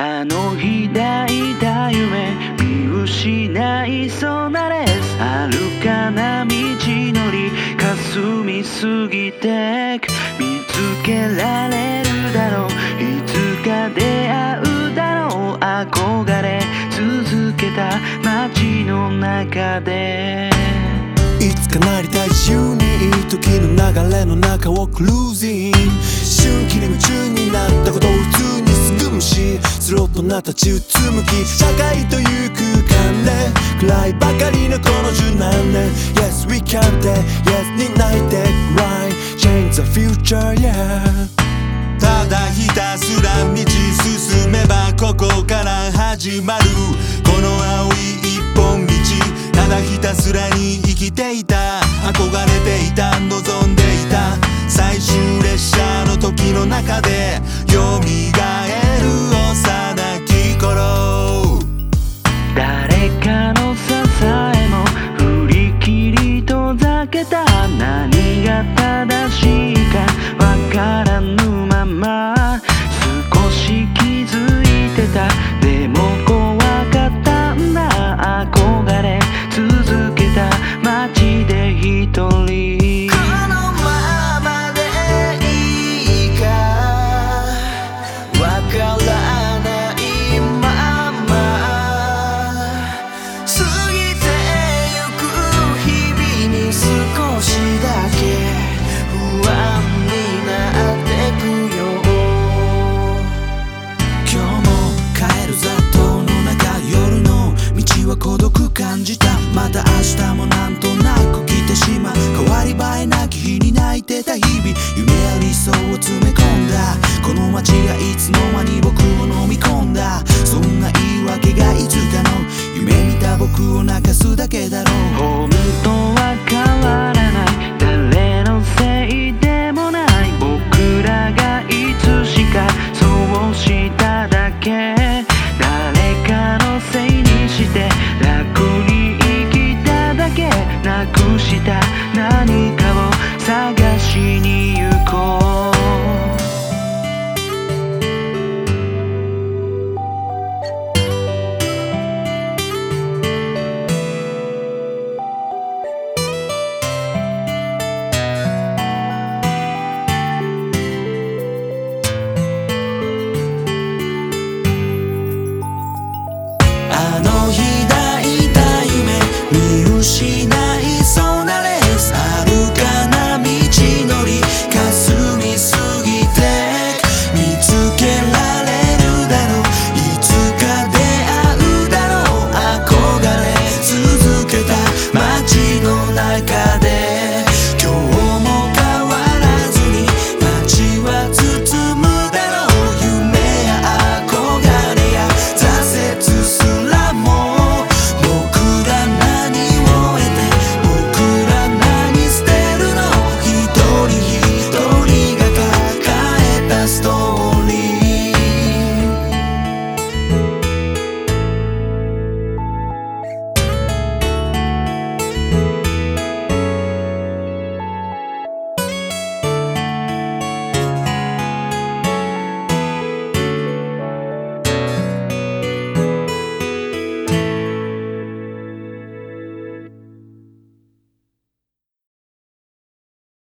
あの日抱いた夢見失いそうなレース遥かな道のり霞みすぎてく見つけられるだろう。いつか出会うだろう。憧れ続けた街の中で。いつかなりたい自由にいい時の流れの中をクルージン。グ瞬気に夢中になったことを普通に視スロットな立ちうつむき社会という空間で暗いばかりのこの十何年。Yes we can t Yes に泣いて Right Change the future? Yeah. ただひたすら道進めばここから始まる。この青い一本道。ただひたすらに生きていた。憧れていた。望んでいた。最終列車の時の中で蘇るい日もなんとなく来てしまう。変わり映えなき日に泣いてた日々。夢や理想を詰め込んだ。この街がいつの間に僕を飲み込んだ。そんな言い訳がいつかの夢見た僕を泣かすだけだろう。